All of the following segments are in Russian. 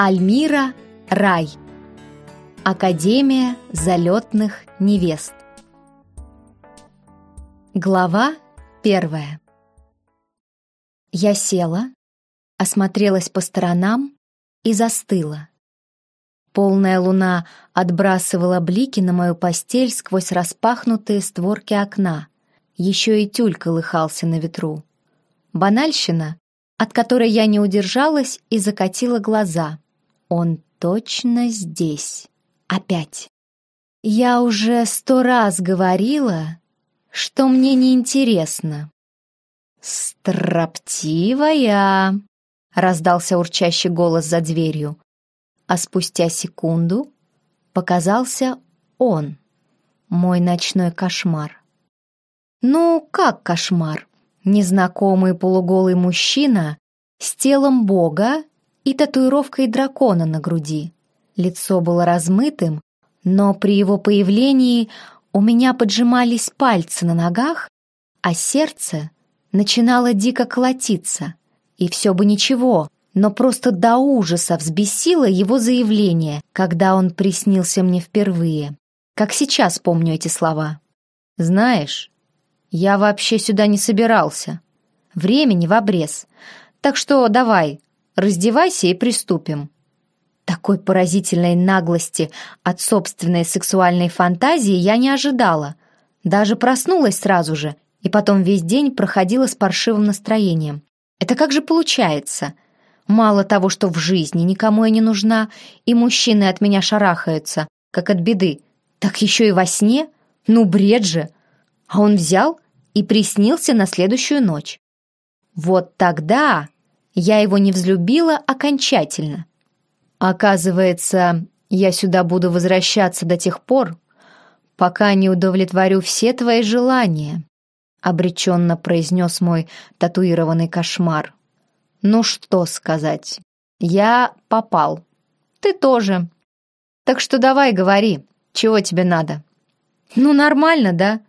Альмира Рай. Академия залетных невест. Глава первая. Я села, осмотрелась по сторонам и застыла. Полная луна отбрасывала блики на мою постель сквозь распахнутые створки окна. Еще и тюль колыхался на ветру. Банальщина, от которой я не удержалась и закатила глаза. Он точно здесь. Опять. Я уже сто раз говорила, что мне неинтересно. «Строптивая!» — раздался урчащий голос за дверью. А спустя секунду показался он, мой ночной кошмар. Ну, как кошмар? Незнакомый полуголый мужчина с телом бога и татуировкой дракона на груди. Лицо было размытым, но при его появлении у меня поджимались пальцы на ногах, а сердце начинало дико колотиться. И все бы ничего, но просто до ужаса взбесило его заявление, когда он приснился мне впервые. Как сейчас помню эти слова. «Знаешь, я вообще сюда не собирался. Времени в обрез. Так что давай, раздевайся и приступим». Такой поразительной наглости от собственной сексуальной фантазии я не ожидала. Даже проснулась сразу же, и потом весь день проходила с паршивым настроением. Это как же получается? Мало того, что в жизни никому я не нужна, и мужчины от меня шарахаются, как от беды, так еще и во сне? Ну, бред же! А он взял и приснился на следующую ночь. Вот тогда я его не взлюбила окончательно. Оказывается, я сюда буду возвращаться до тех пор, пока не удовлетворю все твои желания, обреченно произнес мой татуированный кошмар. Ну что сказать, я попал. Ты тоже. Так что давай говори, чего тебе надо. Ну нормально, да?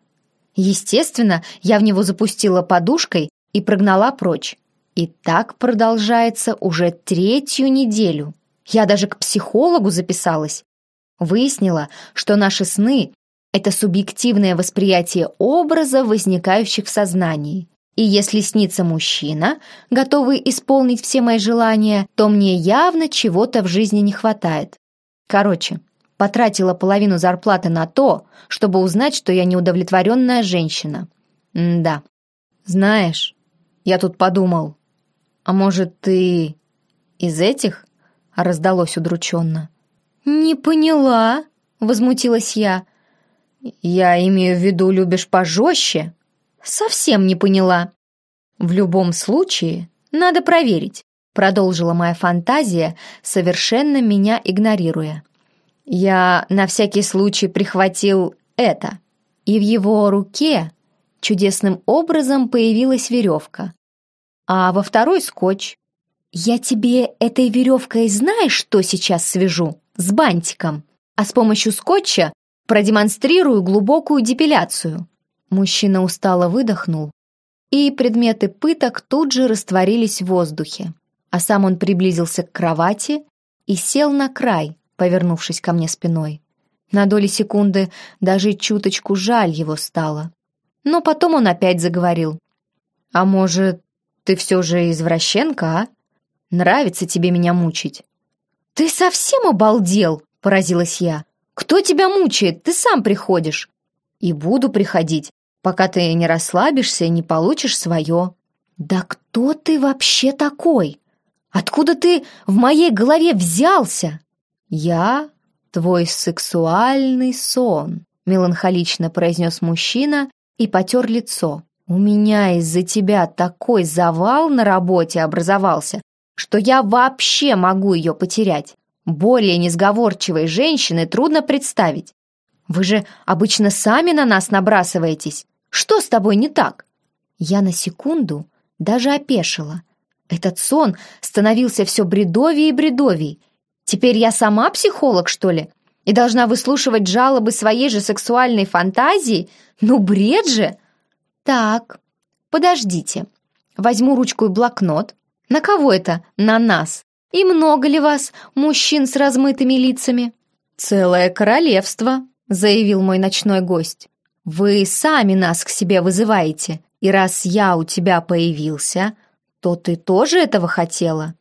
Естественно, я в него запустила подушкой и прогнала прочь. И так продолжается уже третью неделю. Я даже к психологу записалась. Выяснила, что наши сны — это субъективное восприятие образа, возникающих в сознании. И если снится мужчина, готовый исполнить все мои желания, то мне явно чего-то в жизни не хватает. Короче, потратила половину зарплаты на то, чтобы узнать, что я неудовлетворенная женщина. М да. Знаешь, я тут подумал, а может, ты из этих? Раздалось удрученно. Не поняла, возмутилась я. Я имею в виду, любишь пожестче? Совсем не поняла. В любом случае, надо проверить, продолжила моя фантазия, совершенно меня игнорируя. Я на всякий случай прихватил это. И в его руке чудесным образом появилась веревка. А во второй скотч. «Я тебе этой веревкой знаешь, что сейчас свяжу? С бантиком. А с помощью скотча продемонстрирую глубокую депиляцию». Мужчина устало выдохнул, и предметы пыток тут же растворились в воздухе. А сам он приблизился к кровати и сел на край, повернувшись ко мне спиной. На доли секунды даже чуточку жаль его стало. Но потом он опять заговорил. «А может, ты все же извращенка, а? Нравится тебе меня мучить?» «Ты совсем обалдел?» — поразилась я. «Кто тебя мучает? Ты сам приходишь». «И буду приходить, пока ты не расслабишься и не получишь свое». «Да кто ты вообще такой? Откуда ты в моей голове взялся?» «Я твой сексуальный сон», — меланхолично произнес мужчина и потер лицо. «У меня из-за тебя такой завал на работе образовался, что я вообще могу ее потерять. Более несговорчивой женщины трудно представить. Вы же обычно сами на нас набрасываетесь. Что с тобой не так?» Я на секунду даже опешила. Этот сон становился все бредовее и бредовей, Теперь я сама психолог, что ли? И должна выслушивать жалобы своей же сексуальной фантазии? Ну, бред же! Так, подождите. Возьму ручку и блокнот. На кого это? На нас. И много ли вас, мужчин с размытыми лицами?» «Целое королевство», — заявил мой ночной гость. «Вы сами нас к себе вызываете, и раз я у тебя появился, то ты тоже этого хотела?»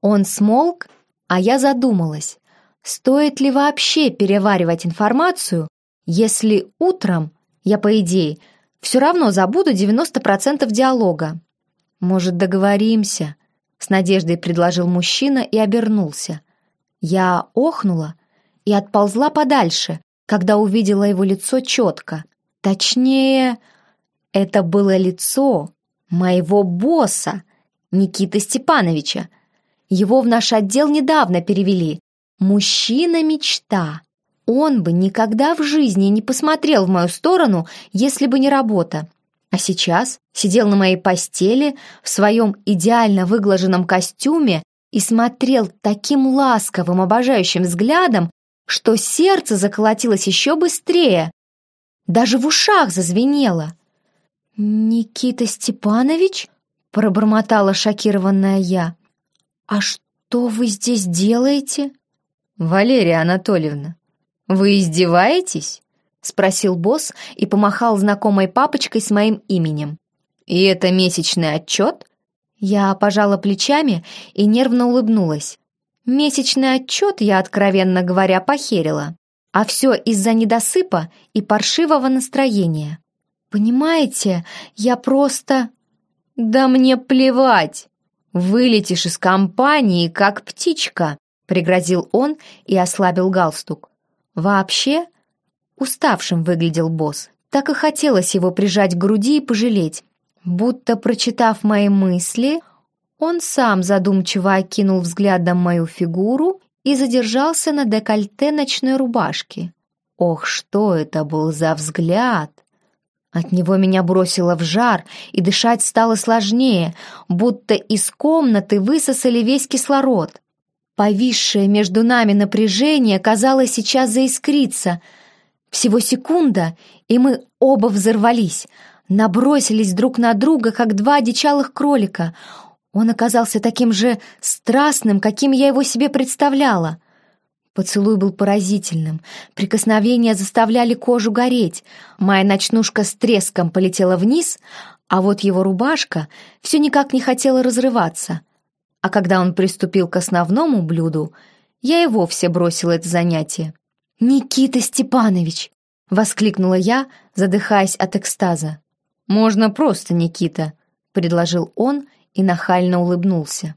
Он смолк, а я задумалась, стоит ли вообще переваривать информацию, если утром я, по идее, все равно забуду 90% диалога. «Может, договоримся?» — с надеждой предложил мужчина и обернулся. Я охнула и отползла подальше, когда увидела его лицо четко. Точнее, это было лицо моего босса, Никиты Степановича. Его в наш отдел недавно перевели. Мужчина-мечта. Он бы никогда в жизни не посмотрел в мою сторону, если бы не работа. А сейчас сидел на моей постели в своем идеально выглаженном костюме и смотрел таким ласковым, обожающим взглядом, что сердце заколотилось еще быстрее. Даже в ушах зазвенело. «Никита Степанович?» — пробормотала шокированная я. «А что вы здесь делаете?» «Валерия Анатольевна, вы издеваетесь?» — спросил босс и помахал знакомой папочкой с моим именем. «И это месячный отчет?» Я пожала плечами и нервно улыбнулась. Месячный отчет я, откровенно говоря, похерила. А все из-за недосыпа и паршивого настроения. Понимаете, я просто... Да мне плевать! Вылетишь из компании, как птичка, пригрозил он и ослабил галстук. Вообще, Уставшим выглядел босс. Так и хотелось его прижать к груди и пожалеть. Будто, прочитав мои мысли, он сам задумчиво окинул взглядом мою фигуру и задержался на декольте ночной рубашки. Ох, что это был за взгляд! От него меня бросило в жар, и дышать стало сложнее, будто из комнаты высосали весь кислород. Повисшее между нами напряжение, казалось, сейчас заискриться — всего секунда, и мы оба взорвались, набросились друг на друга, как два одичалых кролика. Он оказался таким же страстным, каким я его себе представляла. Поцелуй был поразительным, прикосновения заставляли кожу гореть, моя ночнушка с треском полетела вниз, а вот его рубашка все никак не хотела разрываться. А когда он приступил к основному блюду, я и вовсе бросила это занятие. «Никита Степанович!» — воскликнула я, задыхаясь от экстаза. «Можно просто Никита», — предложил он и нахально улыбнулся.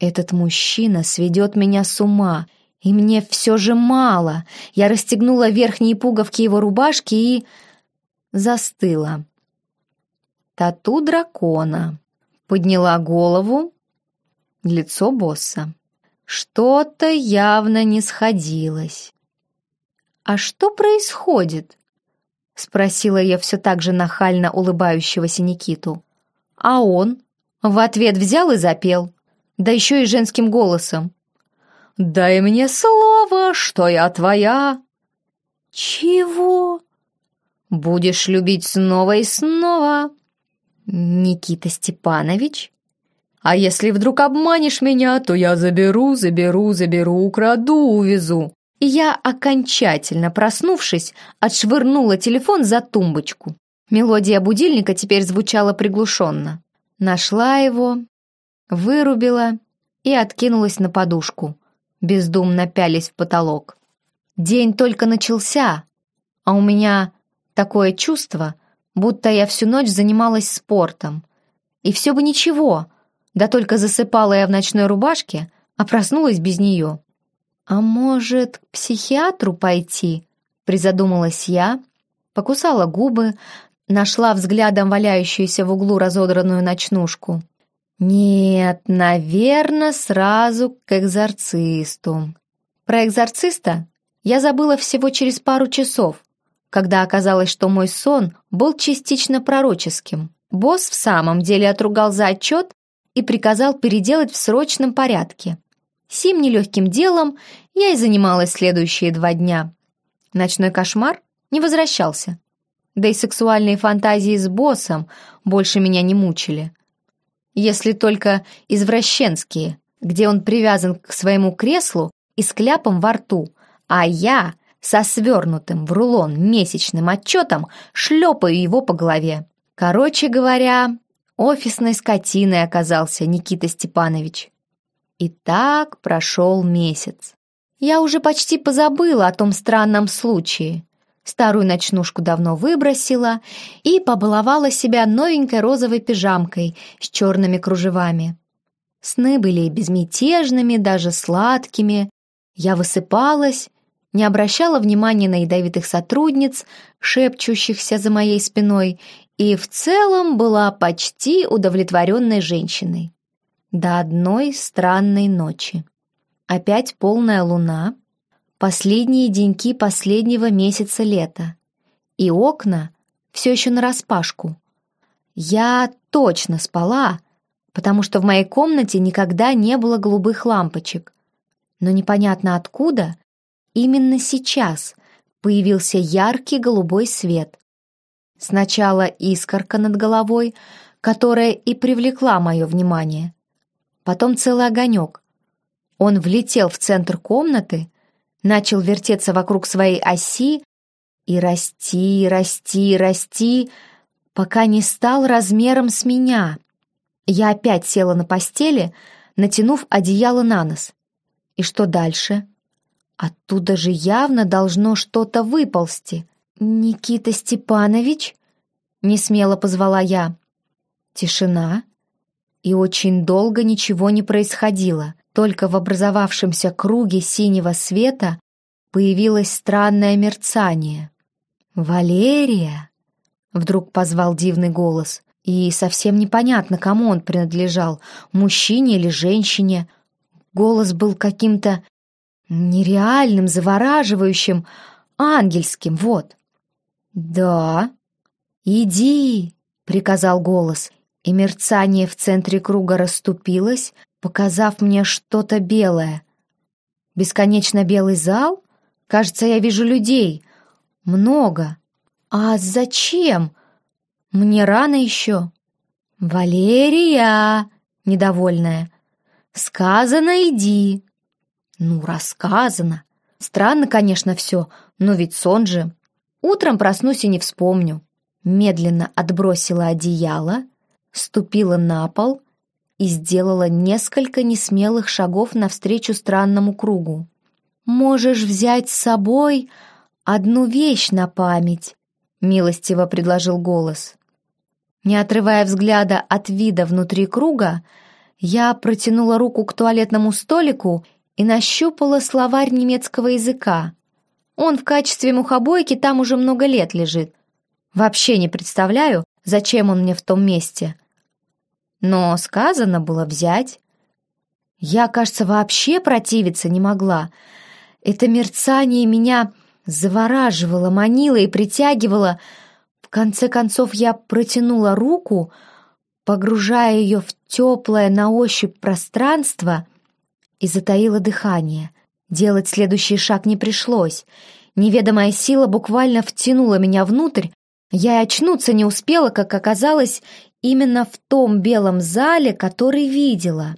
«Этот мужчина сведет меня с ума, и мне все же мало». Я расстегнула верхние пуговки его рубашки и... застыла. Тату дракона. Подняла голову. Лицо босса. Что-то явно не сходилось. «А что происходит?» — спросила я все так же нахально улыбающегося Никиту. А он в ответ взял и запел, да еще и женским голосом. «Дай мне слово, что я твоя!» «Чего?» «Будешь любить снова и снова!» «Никита Степанович?» «А если вдруг обманешь меня, то я заберу, заберу, заберу, украду, увезу!» и я, окончательно проснувшись, отшвырнула телефон за тумбочку. Мелодия будильника теперь звучала приглушенно. Нашла его, вырубила и откинулась на подушку, бездумно пялись в потолок. День только начался, а у меня такое чувство, будто я всю ночь занималась спортом. И все бы ничего, да только засыпала я в ночной рубашке, а проснулась без нее. «А может, к психиатру пойти?» — призадумалась я, покусала губы, нашла взглядом валяющуюся в углу разодранную ночнушку. «Нет, наверное, сразу к экзорцисту». Про экзорциста я забыла всего через пару часов, когда оказалось, что мой сон был частично пророческим. Босс в самом деле отругал за отчет и приказал переделать в срочном порядке. Сим нелегким делом я и занималась следующие два дня. Ночной кошмар не возвращался. Да и сексуальные фантазии с боссом больше меня не мучили. Если только извращенские, где он привязан к своему креслу и с кляпом во рту, а я со свернутым в рулон месячным отчетом шлепаю его по голове. Короче говоря, офисной скотиной оказался Никита Степанович. И так прошел месяц. Я уже почти позабыла о том странном случае. Старую ночнушку давно выбросила и побаловала себя новенькой розовой пижамкой с черными кружевами. Сны были безмятежными, даже сладкими. Я высыпалась, не обращала внимания на ядовитых сотрудниц, шепчущихся за моей спиной, и в целом была почти удовлетворенной женщиной. До одной странной ночи. Опять полная луна, последние деньки последнего месяца лета, и окна все еще нараспашку. Я точно спала, потому что в моей комнате никогда не было голубых лампочек. Но непонятно откуда, именно сейчас появился яркий голубой свет. Сначала искорка над головой, которая и привлекла мое внимание. Потом целый огонек, он влетел в центр комнаты, начал вертеться вокруг своей оси и расти, расти, расти, пока не стал размером с меня. Я опять села на постели, натянув одеяло на нос. И что дальше? Оттуда же явно должно что-то выползти. «Никита Степанович?» — несмело позвала я. Тишина. И очень долго ничего не происходило. Только в образовавшемся круге синего света появилось странное мерцание. «Валерия!» — вдруг позвал дивный голос. И совсем непонятно, кому он принадлежал, мужчине или женщине. Голос был каким-то нереальным, завораживающим, ангельским, вот. «Да, иди!» — приказал голос, и мерцание в центре круга расступилось, показав мне что-то белое. Бесконечно белый зал? Кажется, я вижу людей. Много. А зачем? Мне рано еще. «Валерия!» — недовольная. «Сказано, иди!» «Ну, рассказано. Странно, конечно, все, но ведь сон же. Утром проснусь и не вспомню». Медленно отбросила одеяло, ступила на пол и сделала несколько несмелых шагов навстречу странному кругу. «Можешь взять с собой одну вещь на память», — милостиво предложил голос. Не отрывая взгляда от вида внутри круга, я протянула руку к туалетному столику и нащупала словарь немецкого языка. Он в качестве мухобойки там уже много лет лежит. Вообще не представляю, зачем он мне в том месте — но сказано было взять. Я, кажется, вообще противиться не могла. Это мерцание меня завораживало, манило и притягивало. В конце концов я протянула руку, погружая ее в теплое на ощупь пространство и затаила дыхание. Делать следующий шаг не пришлось. Неведомая сила буквально втянула меня внутрь, я очнуться не успела, как оказалось, именно в том белом зале, который видела.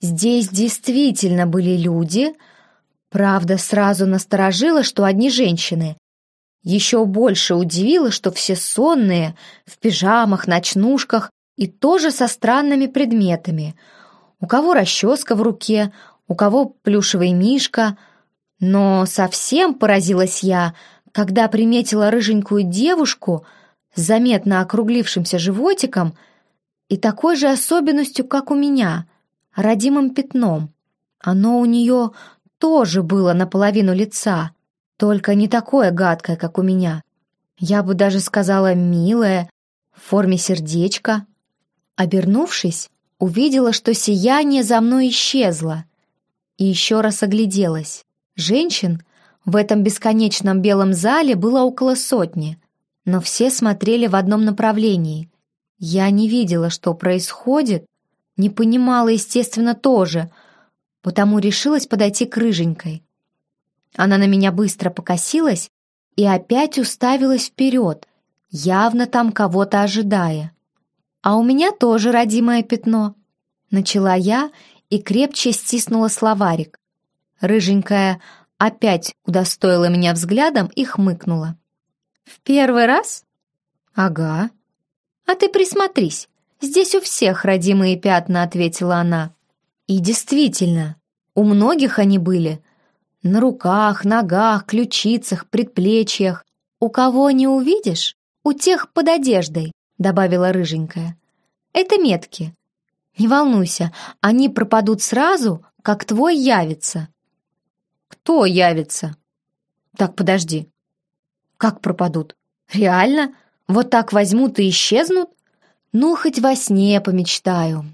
Здесь действительно были люди, правда, сразу насторожила, что одни женщины. Еще больше удивило, что все сонные, в пижамах, ночнушках и тоже со странными предметами. У кого расческа в руке, у кого плюшевый мишка. Но совсем поразилась я, когда приметила рыженькую девушку — с заметно округлившимся животиком и такой же особенностью, как у меня, родимым пятном. Оно у нее тоже было наполовину лица, только не такое гадкое, как у меня. Я бы даже сказала милое, в форме сердечка. Обернувшись, увидела, что сияние за мной исчезло, и еще раз огляделась. Женщин в этом бесконечном белом зале было около сотни — но все смотрели в одном направлении. Я не видела, что происходит, не понимала, естественно, тоже, потому решилась подойти к рыженькой. Она на меня быстро покосилась и опять уставилась вперед, явно там кого-то ожидая. «А у меня тоже родимое пятно», — начала я и крепче стиснула словарик. Рыженькая опять удостоила меня взглядом и хмыкнула. «В первый раз?» «Ага». «А ты присмотрись, здесь у всех родимые пятна», — ответила она. И действительно, у многих они были. На руках, ногах, ключицах, предплечьях. У кого не увидишь, у тех под одеждой, добавила рыженькая. Это метки. Не волнуйся, они пропадут сразу, как твой явится. Кто явится? Так, подожди. Как пропадут? Реально? Вот так возьмут и исчезнут? Ну, хоть во сне помечтаю.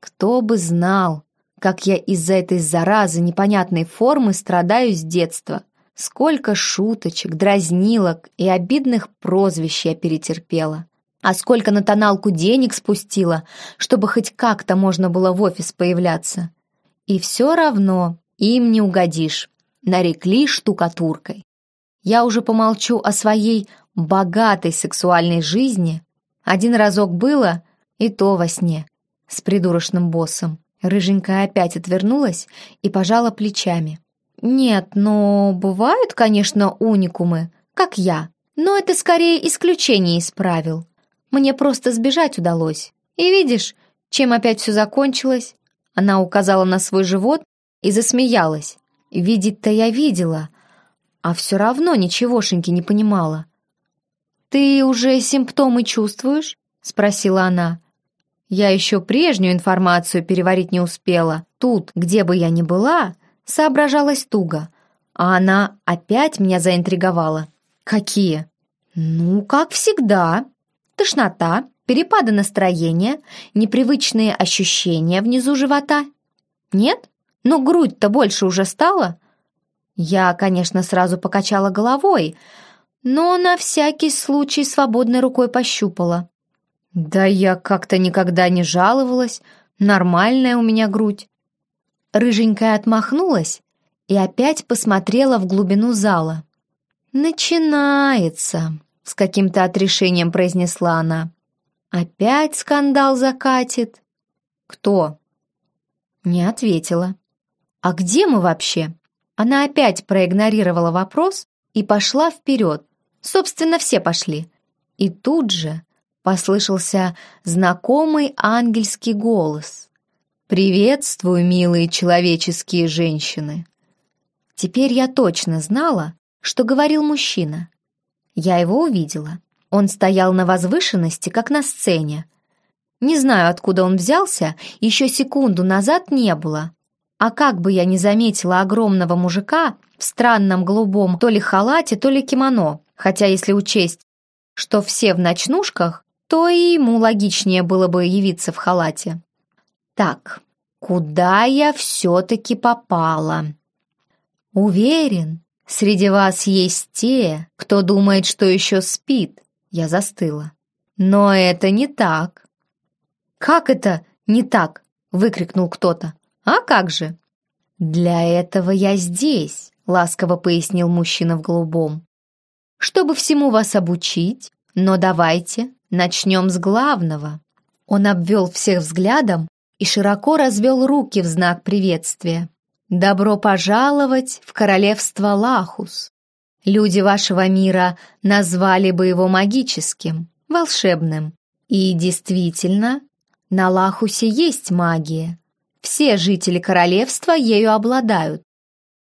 Кто бы знал, как я из-за этой заразы непонятной формы страдаю с детства. Сколько шуточек, дразнилок и обидных прозвищ я перетерпела. А сколько на тоналку денег спустила, чтобы хоть как-то можно было в офис появляться. И все равно им не угодишь. Нарекли штукатуркой. Я уже помолчу о своей богатой сексуальной жизни. Один разок было, и то во сне, с придурочным боссом. Рыженькая опять отвернулась и пожала плечами. «Нет, но бывают, конечно, уникумы, как я. Но это скорее исключение из правил. Мне просто сбежать удалось. И видишь, чем опять все закончилось?» Она указала на свой живот и засмеялась. Видеть-то я видела, а все равно ничегошеньки не понимала. «Ты уже симптомы чувствуешь?» — спросила она. Я еще прежнюю информацию переварить не успела. Тут, где бы я ни была, соображалась туго. А она опять меня заинтриговала. Какие? Ну, как всегда. Тошнота, перепады настроения, непривычные ощущения внизу живота. Нет? Ну, грудь-то больше уже стала? Я, конечно, сразу покачала головой, но на всякий случай свободной рукой пощупала. «Да я как-то никогда не жаловалась. Нормальная у меня грудь». Рыженькая отмахнулась и опять посмотрела в глубину зала. «Начинается», — с каким-то отрешением произнесла она. «Опять скандал закатит». «Кто?» Не ответила. «А где мы вообще?» Она опять проигнорировала вопрос и пошла вперед. Собственно, все пошли. И тут же послышался знакомый ангельский голос. «Приветствую, милые человеческие женщины!» Теперь я точно знала, что говорил мужчина. Я его увидела. Он стоял на возвышенности, как на сцене. Не знаю, откуда он взялся, еще секунду назад не было. А как бы я не заметила огромного мужика в странном голубом то ли халате, то ли кимоно, хотя если учесть, что все в ночнушках, то и ему логичнее было бы явиться в халате. Так, куда я все-таки попала? Уверен, среди вас есть те, кто думает, что еще спит. Я застыла. Но это не так. Как это не так? Выкрикнул кто-то. А как же? Для этого я здесь, ласково пояснил мужчина в голубом. Чтобы всему вас обучить, но давайте Начнем с главного. Он обвел всех взглядом и широко развел руки в знак приветствия. «Добро пожаловать в королевство Лахус. Люди вашего мира назвали бы его магическим, волшебным. И действительно, на Лахусе есть магия. Все жители королевства ею обладают.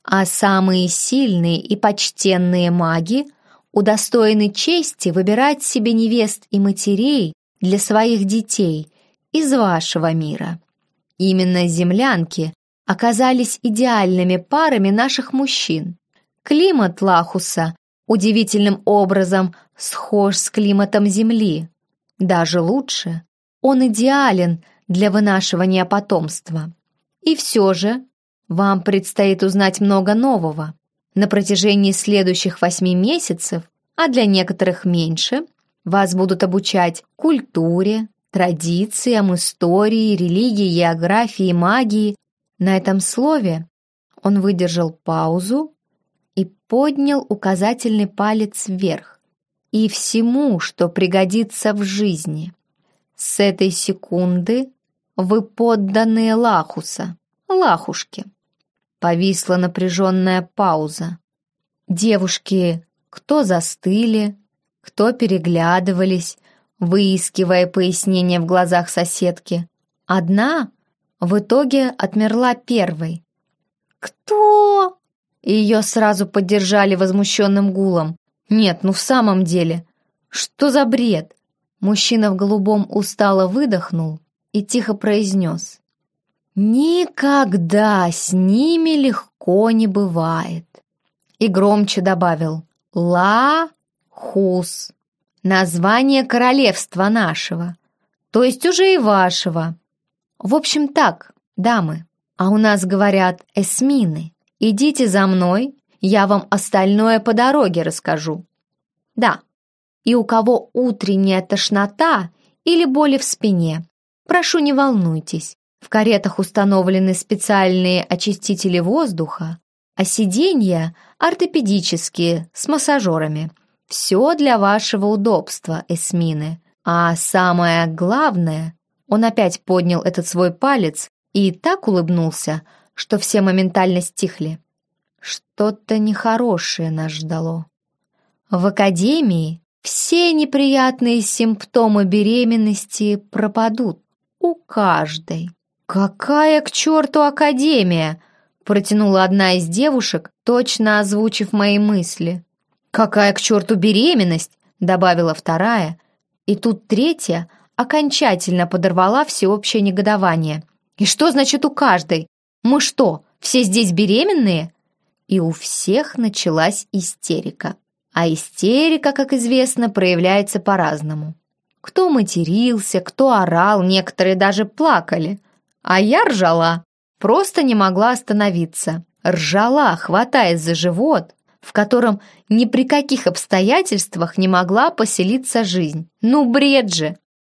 А самые сильные и почтенные маги удостоены чести выбирать себе невест и матерей для своих детей из вашего мира. Именно землянки оказались идеальными парами наших мужчин. Климат Лахуса удивительным образом схож с климатом Земли. Даже лучше, он идеален для вынашивания потомства. И все же вам предстоит узнать много нового. На протяжении следующих восьми месяцев, а для некоторых меньше, вас будут обучать культуре, традициям, истории, религии, географии, магии. На этом слове он выдержал паузу и поднял указательный палец вверх. И всему, что пригодится в жизни. С этой секунды вы подданные Лахуса. лахушки. Повисла напряженная пауза. Девушки кто застыли, кто переглядывались, выискивая пояснение в глазах соседки. Одна в итоге отмерла первой. «Кто?» Ее сразу поддержали возмущенным гулом. «Нет, ну в самом деле, что за бред?» Мужчина в голубом устало выдохнул и тихо произнес. «Никогда с ними легко не бывает!» И громче добавил «Ла-Хус» — название королевства нашего, то есть уже и вашего. В общем так, дамы, а у нас говорят «эсмины». Идите за мной, я вам остальное по дороге расскажу. Да, и у кого утренняя тошнота или боли в спине, прошу, не волнуйтесь. В каретах установлены специальные очистители воздуха, а сиденья ортопедические, с массажерами. Все для вашего удобства, Эсмины. А самое главное, он опять поднял этот свой палец и так улыбнулся, что все моментально стихли. Что-то нехорошее нас ждало. В академии все неприятные симптомы беременности пропадут у каждой. «Какая к черту академия?» протянула одна из девушек, точно озвучив мои мысли. «Какая к черту беременность?» добавила вторая. И тут третья окончательно подорвала всеобщее негодование. «И что значит у каждой? Мы что, все здесь беременные?» И у всех началась истерика. А истерика, как известно, проявляется по-разному. Кто матерился, кто орал, некоторые даже плакали. А я ржала, просто не могла остановиться. Ржала, хватаясь за живот, в котором ни при каких обстоятельствах не могла поселиться жизнь. Ну, бред же!